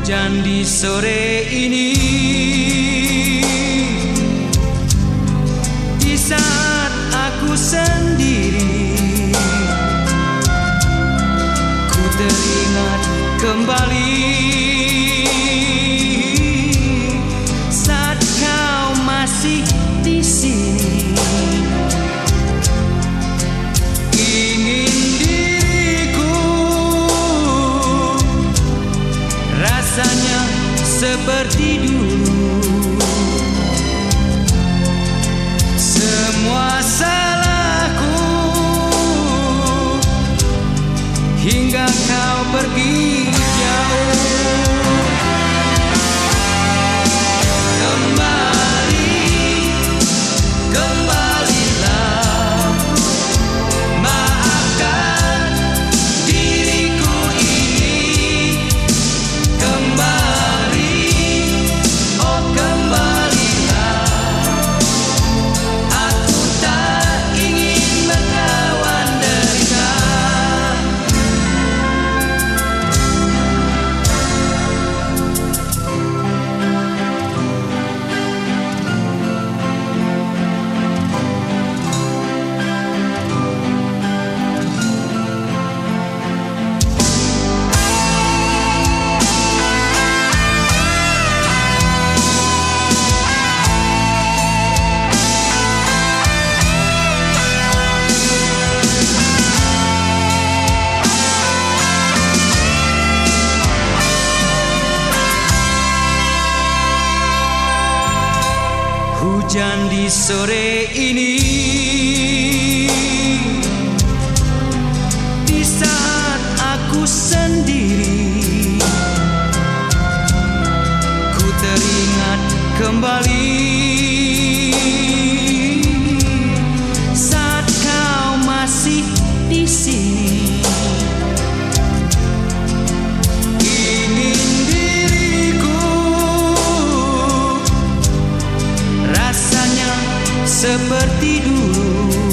Hujan di sore ini. Di saat aku sendiri Ku teringat kembali. Saat kau masih seperti dulu. Semua salahku. Hingga kau pergi hujan di sore ini. Di saat aku sendiri seperti dulu.